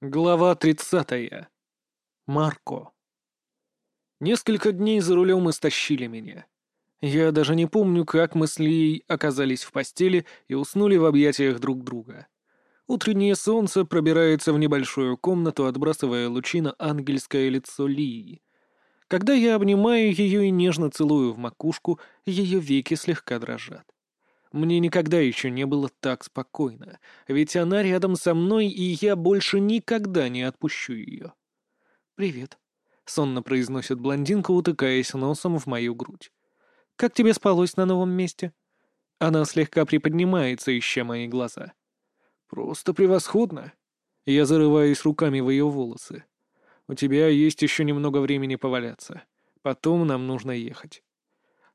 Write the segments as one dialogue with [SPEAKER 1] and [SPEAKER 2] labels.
[SPEAKER 1] Глава 30. Марко. Несколько дней за рулем истощили меня. Я даже не помню, как мы с Лией оказались в постели и уснули в объятиях друг друга. Утреннее солнце пробирается в небольшую комнату, отбрасывая лучи на ангельское лицо Лии. Когда я обнимаю ее и нежно целую в макушку, ее веки слегка дрожат. Мне никогда еще не было так спокойно, ведь она рядом со мной, и я больше никогда не отпущу ее. «Привет», — сонно произносит блондинка, утыкаясь носом в мою грудь. «Как тебе спалось на новом месте?» Она слегка приподнимается, ища мои глаза. «Просто превосходно!» Я зарываюсь руками в ее волосы. «У тебя есть еще немного времени поваляться. Потом нам нужно ехать».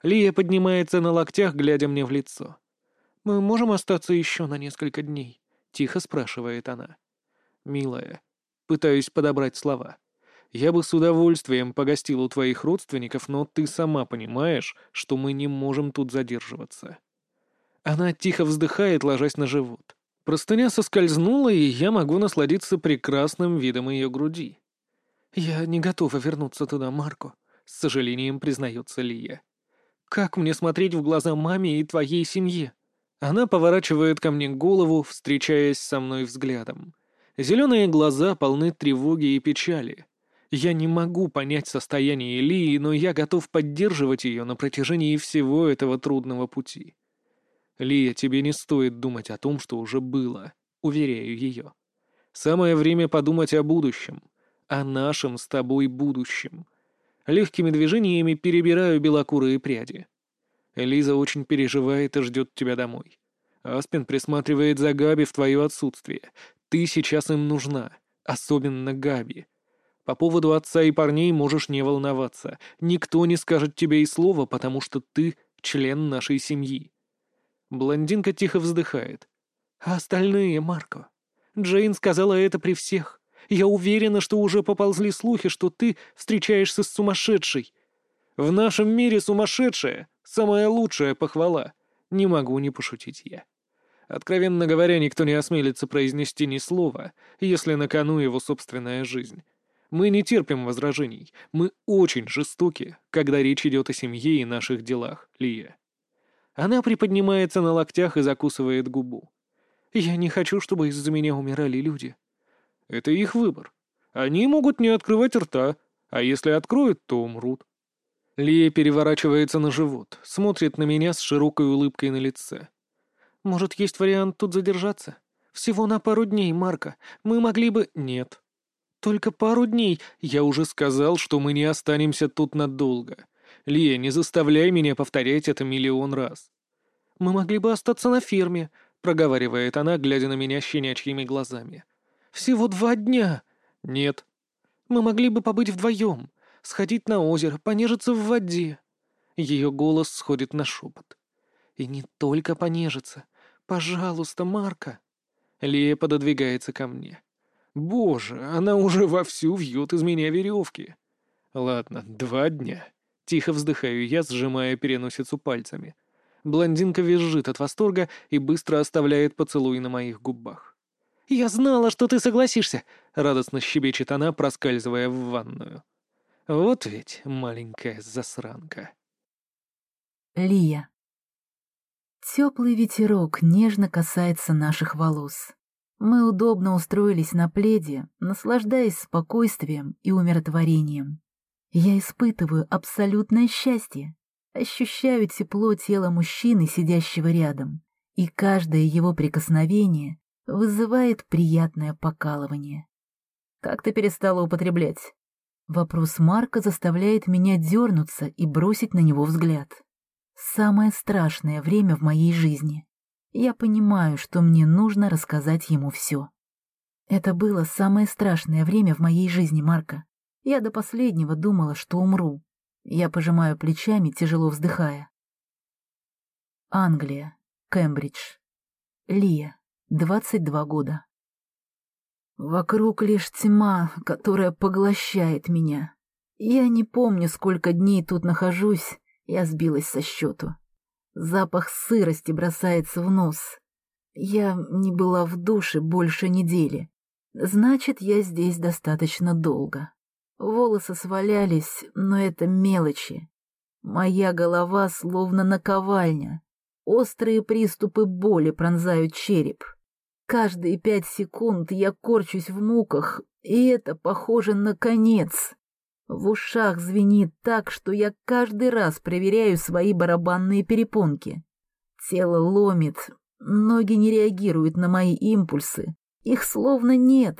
[SPEAKER 1] Лия поднимается на локтях, глядя мне в лицо. «Мы можем остаться еще на несколько дней?» — тихо спрашивает она. «Милая, пытаюсь подобрать слова. Я бы с удовольствием погостил у твоих родственников, но ты сама понимаешь, что мы не можем тут задерживаться». Она тихо вздыхает, ложась на живот. Простыня соскользнула, и я могу насладиться прекрасным видом ее груди. «Я не готова вернуться туда, Марко», — с сожалением признается Лия. «Как мне смотреть в глаза маме и твоей семье?» Она поворачивает ко мне голову, встречаясь со мной взглядом. Зеленые глаза полны тревоги и печали. Я не могу понять состояние Лии, но я готов поддерживать ее на протяжении всего этого трудного пути. Лия, тебе не стоит думать о том, что уже было, уверяю ее. Самое время подумать о будущем, о нашем с тобой будущем. Легкими движениями перебираю белокурые пряди. Элиза очень переживает и ждет тебя домой. Аспин присматривает за Габи в твое отсутствие. Ты сейчас им нужна, особенно Габи. По поводу отца и парней можешь не волноваться. Никто не скажет тебе и слова, потому что ты член нашей семьи. Блондинка тихо вздыхает. А остальные, Марко? Джейн сказала это при всех. Я уверена, что уже поползли слухи, что ты встречаешься с сумасшедшей. В нашем мире сумасшедшая — самая лучшая похвала. Не могу не пошутить я. Откровенно говоря, никто не осмелится произнести ни слова, если на кону его собственная жизнь. Мы не терпим возражений. Мы очень жестоки, когда речь идет о семье и наших делах, Лия. Она приподнимается на локтях и закусывает губу. Я не хочу, чтобы из-за меня умирали люди. Это их выбор. Они могут не открывать рта, а если откроют, то умрут. Лия переворачивается на живот, смотрит на меня с широкой улыбкой на лице. «Может, есть вариант тут задержаться? Всего на пару дней, Марка. Мы могли бы...» «Нет». «Только пару дней. Я уже сказал, что мы не останемся тут надолго. Лия, не заставляй меня повторять это миллион раз». «Мы могли бы остаться на ферме», — проговаривает она, глядя на меня щенячьими глазами. «Всего два дня». «Нет». «Мы могли бы побыть вдвоем сходить на озеро, понежиться в воде». Ее голос сходит на шепот. «И не только понежиться. Пожалуйста, Марка». Лия пододвигается ко мне. «Боже, она уже вовсю вьет из меня веревки». «Ладно, два дня». Тихо вздыхаю я, сжимая переносицу пальцами. Блондинка визжит от восторга и быстро оставляет поцелуй на моих губах. «Я знала, что ты согласишься!» — радостно щебечет она, проскальзывая в ванную. Вот ведь маленькая засранка.
[SPEAKER 2] Лия. Теплый ветерок нежно касается наших волос. Мы удобно устроились на пледе, наслаждаясь спокойствием и умиротворением. Я испытываю абсолютное счастье, ощущаю тепло тела мужчины, сидящего рядом, и каждое его прикосновение вызывает приятное покалывание. «Как ты перестала употреблять?» Вопрос Марка заставляет меня дернуться и бросить на него взгляд. Самое страшное время в моей жизни. Я понимаю, что мне нужно рассказать ему все. Это было самое страшное время в моей жизни, Марка. Я до последнего думала, что умру. Я пожимаю плечами, тяжело вздыхая. Англия. Кембридж. Лия. 22 года. Вокруг лишь тьма, которая поглощает меня. Я не помню, сколько дней тут нахожусь, я сбилась со счету. Запах сырости бросается в нос. Я не была в душе больше недели. Значит, я здесь достаточно долго. Волосы свалялись, но это мелочи. Моя голова словно наковальня. Острые приступы боли пронзают череп. Каждые пять секунд я корчусь в муках, и это похоже на конец. В ушах звенит так, что я каждый раз проверяю свои барабанные перепонки. Тело ломит, ноги не реагируют на мои импульсы, их словно нет.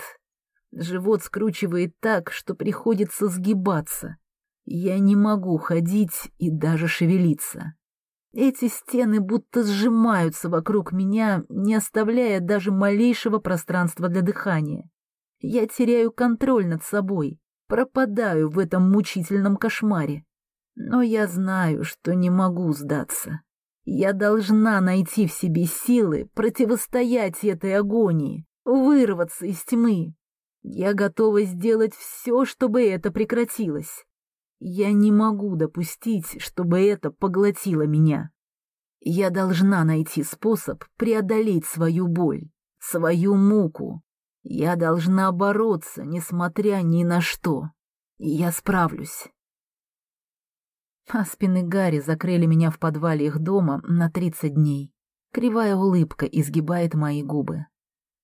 [SPEAKER 2] Живот скручивает так, что приходится сгибаться. Я не могу ходить и даже шевелиться. Эти стены будто сжимаются вокруг меня, не оставляя даже малейшего пространства для дыхания. Я теряю контроль над собой, пропадаю в этом мучительном кошмаре. Но я знаю, что не могу сдаться. Я должна найти в себе силы противостоять этой агонии, вырваться из тьмы. Я готова сделать все, чтобы это прекратилось. Я не могу допустить, чтобы это поглотило меня. Я должна найти способ преодолеть свою боль, свою муку. Я должна бороться, несмотря ни на что. И я справлюсь. Аспин и Гарри закрыли меня в подвале их дома на 30 дней. Кривая улыбка изгибает мои губы.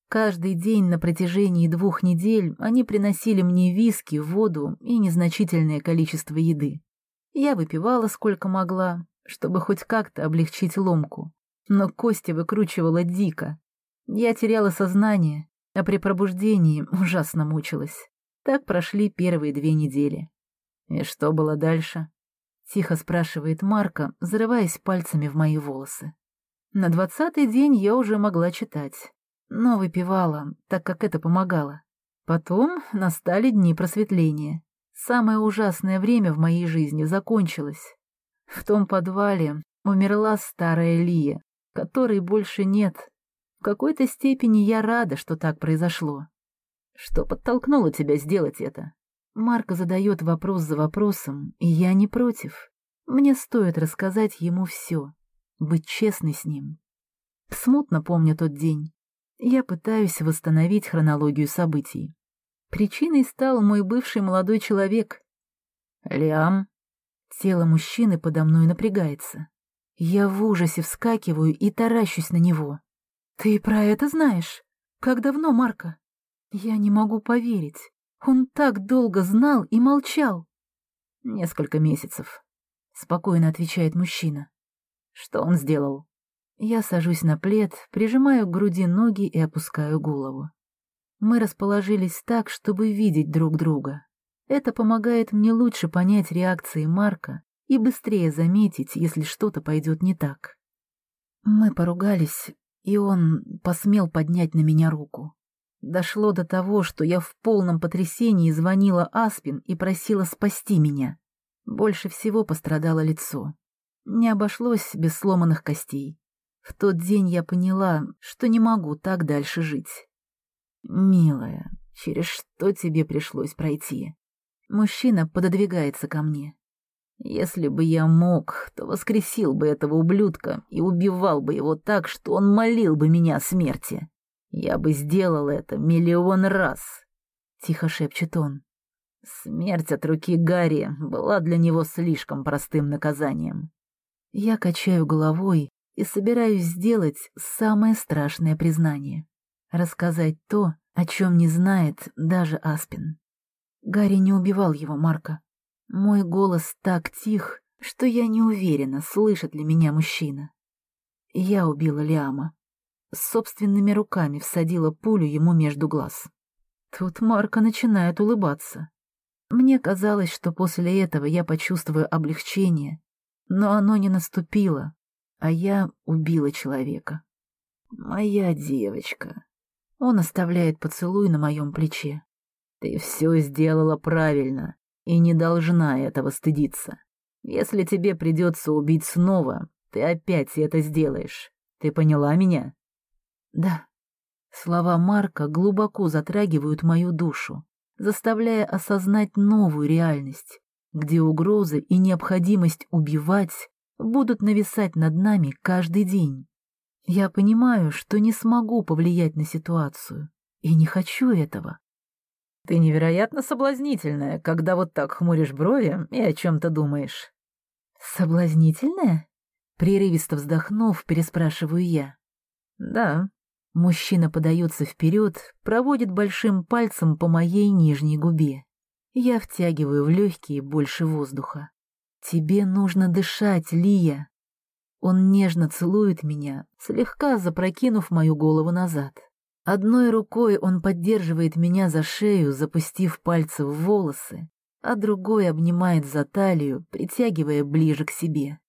[SPEAKER 2] Каждый день на протяжении двух недель они приносили мне виски, воду и незначительное количество еды. Я выпивала сколько могла, чтобы хоть как-то облегчить ломку, но Костя выкручивала дико. Я теряла сознание, а при пробуждении ужасно мучилась. Так прошли первые две недели. И что было дальше? Тихо спрашивает Марка, зарываясь пальцами в мои волосы. На двадцатый день я уже могла читать но выпивала, так как это помогало. Потом настали дни просветления. Самое ужасное время в моей жизни закончилось. В том подвале умерла старая Лия, которой больше нет. В какой-то степени я рада, что так произошло. Что подтолкнуло тебя сделать это? Марко задает вопрос за вопросом, и я не против. Мне стоит рассказать ему все, быть честной с ним. Смутно помню тот день. Я пытаюсь восстановить хронологию событий. Причиной стал мой бывший молодой человек. Лиам. Тело мужчины подо мной напрягается. Я в ужасе вскакиваю и таращусь на него. «Ты про это знаешь? Как давно, Марка?» «Я не могу поверить. Он так долго знал и молчал». «Несколько месяцев», — спокойно отвечает мужчина. «Что он сделал?» Я сажусь на плед, прижимаю к груди ноги и опускаю голову. Мы расположились так, чтобы видеть друг друга. Это помогает мне лучше понять реакции Марка и быстрее заметить, если что-то пойдет не так. Мы поругались, и он посмел поднять на меня руку. Дошло до того, что я в полном потрясении звонила Аспин и просила спасти меня. Больше всего пострадало лицо. Не обошлось без сломанных костей. В тот день я поняла, что не могу так дальше жить. «Милая, через что тебе пришлось пройти?» Мужчина пододвигается ко мне. «Если бы я мог, то воскресил бы этого ублюдка и убивал бы его так, что он молил бы меня о смерти. Я бы сделал это миллион раз», — тихо шепчет он. Смерть от руки Гарри была для него слишком простым наказанием. Я качаю головой, и собираюсь сделать самое страшное признание. Рассказать то, о чем не знает даже Аспин. Гарри не убивал его, Марка. Мой голос так тих, что я не уверена, слышит ли меня мужчина. Я убила Лиама. Собственными руками всадила пулю ему между глаз. Тут Марка начинает улыбаться. Мне казалось, что после этого я почувствую облегчение, но оно не наступило, а я убила человека. Моя девочка. Он оставляет поцелуй на моем плече. Ты все сделала правильно и не должна этого стыдиться. Если тебе придется убить снова, ты опять это сделаешь. Ты поняла меня? Да. Слова Марка глубоко затрагивают мою душу, заставляя осознать новую реальность, где угрозы и необходимость убивать будут нависать над нами каждый день. Я понимаю, что не смогу повлиять на ситуацию, и не хочу этого.
[SPEAKER 3] Ты невероятно соблазнительная, когда вот так хмуришь брови и о чем-то думаешь.
[SPEAKER 2] Соблазнительная? Прерывисто вздохнув, переспрашиваю я.
[SPEAKER 3] Да.
[SPEAKER 2] Мужчина подается вперед, проводит большим пальцем по моей нижней губе. Я втягиваю в легкие больше воздуха. Тебе нужно дышать, Лия. Он нежно целует меня, слегка запрокинув мою голову назад. Одной рукой он поддерживает меня за шею, запустив пальцы в волосы, а другой обнимает за талию, притягивая ближе к себе.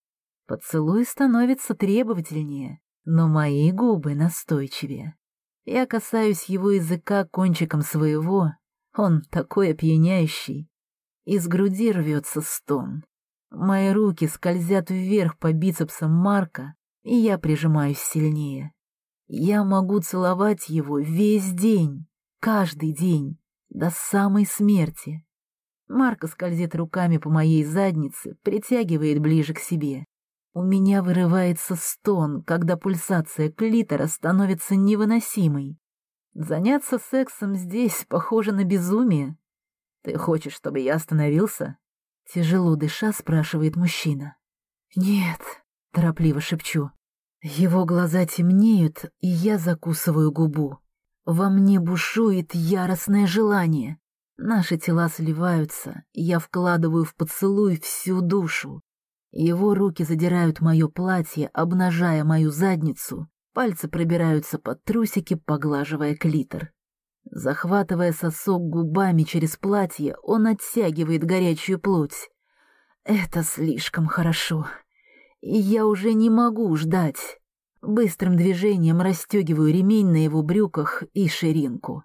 [SPEAKER 2] Поцелуй становится требовательнее, но мои губы настойчивее. Я касаюсь его языка кончиком своего, он такой опьяняющий. Из груди рвется стон. Мои руки скользят вверх по бицепсам Марка, и я прижимаюсь сильнее. Я могу целовать его весь день, каждый день, до самой смерти. Марко скользит руками по моей заднице, притягивает ближе к себе. У меня вырывается стон, когда пульсация клитора становится невыносимой. Заняться сексом здесь похоже на безумие. Ты хочешь, чтобы я остановился? Тяжело дыша, спрашивает мужчина. Нет, торопливо шепчу. Его глаза темнеют, и я закусываю губу. Во мне бушует яростное желание. Наши тела сливаются, я вкладываю в поцелуй всю душу. Его руки задирают мое платье, обнажая мою задницу. Пальцы пробираются под трусики, поглаживая клитор. Захватывая сосок губами через платье, он оттягивает горячую плоть. Это слишком хорошо и я уже не могу ждать. Быстрым движением расстегиваю ремень на его брюках и ширинку.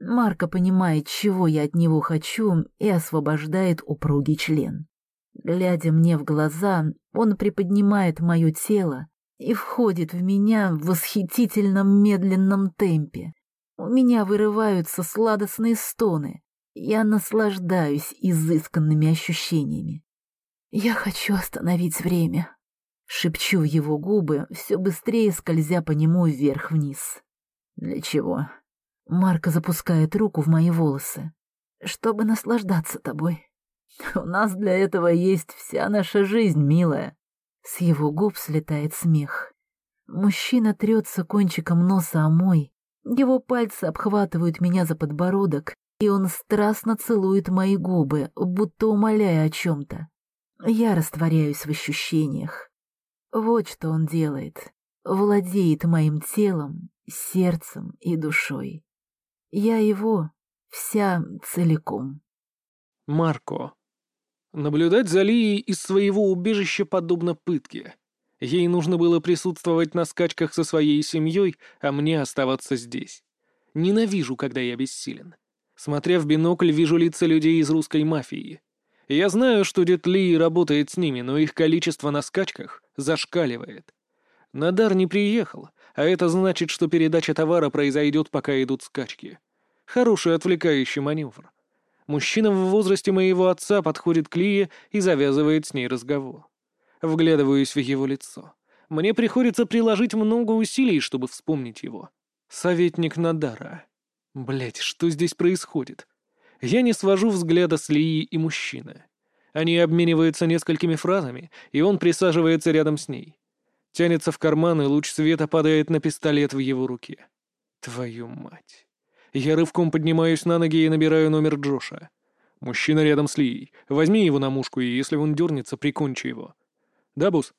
[SPEAKER 2] Марко понимает, чего я от него хочу, и освобождает упругий член. Глядя мне в глаза, он приподнимает мое тело и входит в меня в восхитительном медленном темпе. У меня вырываются сладостные стоны. Я наслаждаюсь изысканными ощущениями. Я хочу остановить время, Шепчу в его губы, все быстрее скользя по нему вверх-вниз. «Для чего?» Марка запускает руку в мои волосы. «Чтобы наслаждаться тобой. У нас для этого есть вся наша жизнь, милая». С его губ слетает смех. Мужчина трется кончиком носа о мой. Его пальцы обхватывают меня за подбородок, и он страстно целует мои губы, будто умоляя о чем-то. Я растворяюсь в ощущениях. Вот что он делает. Владеет моим телом, сердцем и душой. Я его вся целиком.
[SPEAKER 1] Марко. Наблюдать за Лией из своего убежища подобно пытке. Ей нужно было присутствовать на скачках со своей семьей, а мне оставаться здесь. Ненавижу, когда я бессилен. Смотря в бинокль, вижу лица людей из русской мафии. Я знаю, что дед Ли работает с ними, но их количество на скачках зашкаливает. Надар не приехал, а это значит, что передача товара произойдет, пока идут скачки. Хороший отвлекающий маневр. Мужчина в возрасте моего отца подходит к Лие и завязывает с ней разговор. Вглядываюсь в его лицо. Мне приходится приложить много усилий, чтобы вспомнить его. Советник Надара. Блять, что здесь происходит? Я не свожу взгляда с Лии и мужчины. Они обмениваются несколькими фразами, и он присаживается рядом с ней. Тянется в карман, и луч света падает на пистолет в его руке. Твою мать. Я рывком поднимаюсь на ноги и набираю номер Джоша. Мужчина рядом с Лией. Возьми его на мушку, и если он дернется, прикончи его. Да, босс?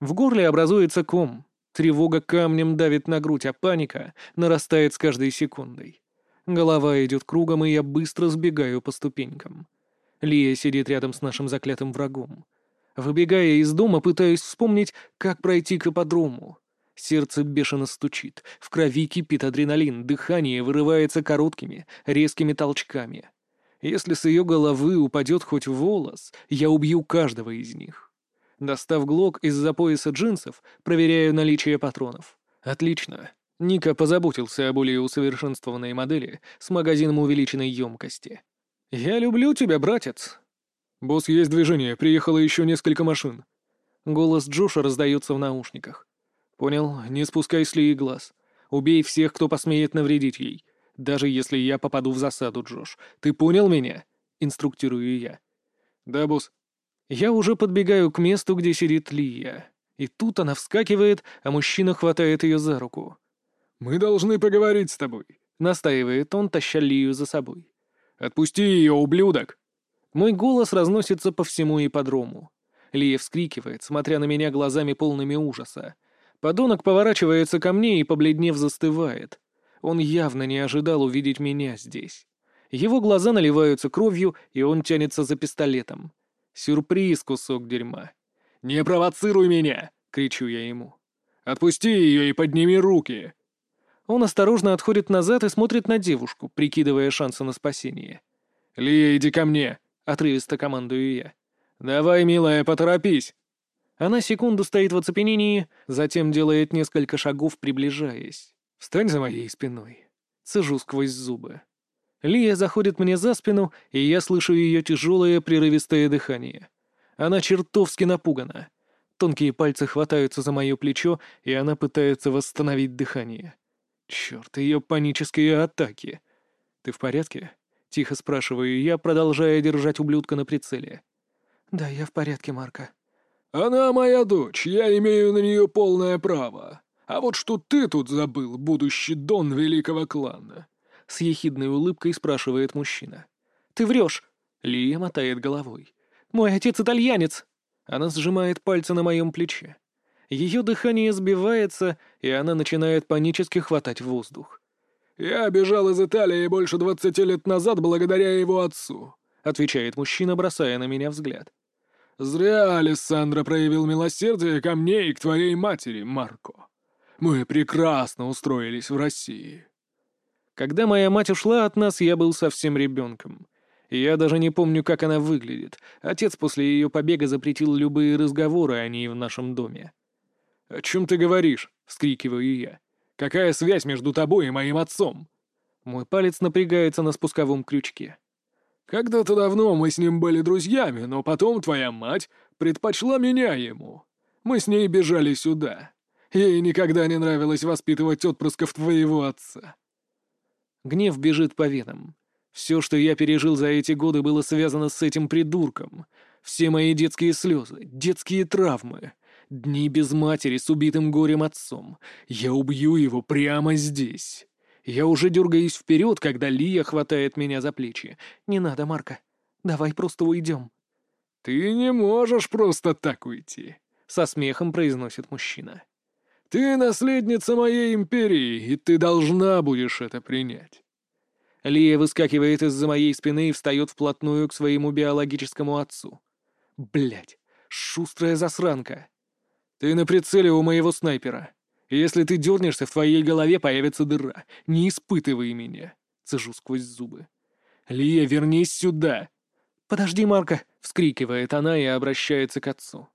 [SPEAKER 1] В горле образуется ком. Тревога камнем давит на грудь, а паника нарастает с каждой секундой. Голова идет кругом, и я быстро сбегаю по ступенькам. Лия сидит рядом с нашим заклятым врагом. Выбегая из дома, пытаюсь вспомнить, как пройти к ипподрому. Сердце бешено стучит, в крови кипит адреналин, дыхание вырывается короткими, резкими толчками. Если с ее головы упадет хоть волос, я убью каждого из них. Достав глок из-за пояса джинсов, проверяю наличие патронов. Отлично. Ника позаботился о более усовершенствованной модели с магазином увеличенной емкости. «Я люблю тебя, братец!» «Босс, есть движение, приехало еще несколько машин». Голос Джоша раздается в наушниках. «Понял, не спускай с Лии глаз. Убей всех, кто посмеет навредить ей. Даже если я попаду в засаду, Джош. Ты понял меня?» — инструктирую я. «Да, босс». Я уже подбегаю к месту, где сидит Лия. И тут она вскакивает, а мужчина хватает ее за руку. «Мы должны поговорить с тобой», — настаивает он, таща Лию за собой. «Отпусти ее, ублюдок!» Мой голос разносится по всему ипподрому. Лия вскрикивает, смотря на меня глазами полными ужаса. Подонок поворачивается ко мне и, побледнев, застывает. Он явно не ожидал увидеть меня здесь. Его глаза наливаются кровью, и он тянется за пистолетом. Сюрприз, кусок дерьма. «Не провоцируй меня!» — кричу я ему. «Отпусти ее и подними руки!» Он осторожно отходит назад и смотрит на девушку, прикидывая шансы на спасение. «Лия, иди ко мне!» — отрывисто командую я. «Давай, милая, поторопись!» Она секунду стоит в оцепенении, затем делает несколько шагов, приближаясь. «Встань за моей спиной!» Цежу сквозь зубы. Лия заходит мне за спину, и я слышу ее тяжелое прерывистое дыхание. Она чертовски напугана. Тонкие пальцы хватаются за мое плечо, и она пытается восстановить дыхание. Черт, ее панические атаки. «Ты в порядке?» — тихо спрашиваю я, продолжая держать ублюдка на прицеле. «Да, я в порядке, Марка». «Она моя дочь, я имею на нее полное право. А вот что ты тут забыл, будущий дон великого клана?» С ехидной улыбкой спрашивает мужчина. «Ты врешь!» Лия мотает головой. «Мой отец итальянец!» Она сжимает пальцы на моем плече. Ее дыхание сбивается, и она начинает панически хватать воздух. «Я бежал из Италии больше двадцати лет назад благодаря его отцу», — отвечает мужчина, бросая на меня взгляд. «Зря Алессандро проявил милосердие ко мне и к твоей матери, Марко. Мы прекрасно устроились в России». Когда моя мать ушла от нас, я был совсем ребенком. Я даже не помню, как она выглядит. Отец после ее побега запретил любые разговоры о ней в нашем доме. «О чем ты говоришь?» — вскрикиваю я. «Какая связь между тобой и моим отцом?» Мой палец напрягается на спусковом крючке. Когда-то давно мы с ним были друзьями, но потом твоя мать предпочла меня ему. Мы с ней бежали сюда. Ей никогда не нравилось воспитывать отпрысков твоего отца. Гнев бежит по венам. Все, что я пережил за эти годы, было связано с этим придурком. Все мои детские слезы, детские травмы, дни без матери с убитым горем отцом. Я убью его прямо здесь. Я уже дергаюсь вперед, когда Лия хватает меня за плечи. «Не надо, Марка. Давай просто уйдем». «Ты не можешь просто так уйти», — со смехом произносит мужчина. «Ты наследница моей империи, и ты должна будешь это принять». Лия выскакивает из-за моей спины и встает вплотную к своему биологическому отцу. Блять, шустрая засранка. Ты на прицеле у моего снайпера. Если ты дернешься, в твоей голове появится дыра. Не испытывай меня. Цежу сквозь зубы. Лия, вернись сюда. Подожди, Марка, вскрикивает она и обращается к отцу.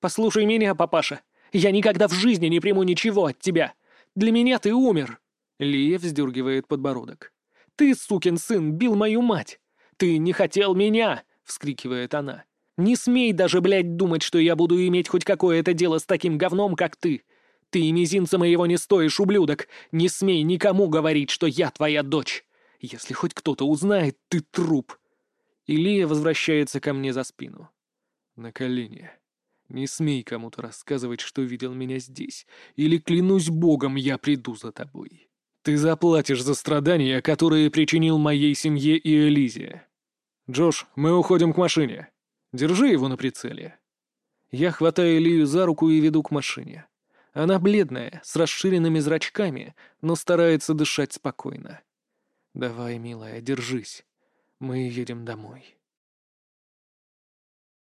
[SPEAKER 1] Послушай меня, папаша. Я никогда в жизни не приму ничего от тебя. Для меня ты умер. Лия вздергивает подбородок. Ты, сукин сын, бил мою мать. Ты не хотел меня, вскрикивает она. Не смей даже, блядь, думать, что я буду иметь хоть какое-то дело с таким говном, как ты. Ты и мизинца моего не стоишь, ублюдок! Не смей никому говорить, что я твоя дочь! Если хоть кто-то узнает, ты труп!» Илия возвращается ко мне за спину. На колени. Не смей кому-то рассказывать, что видел меня здесь, или, клянусь богом, я приду за тобой. Ты заплатишь за страдания, которые причинил моей семье и Элизе. Джош, мы уходим к машине. Держи его на прицеле. Я хватаю Илью за руку и веду к машине. Она бледная, с расширенными зрачками, но старается дышать спокойно. «Давай, милая, держись. Мы едем домой».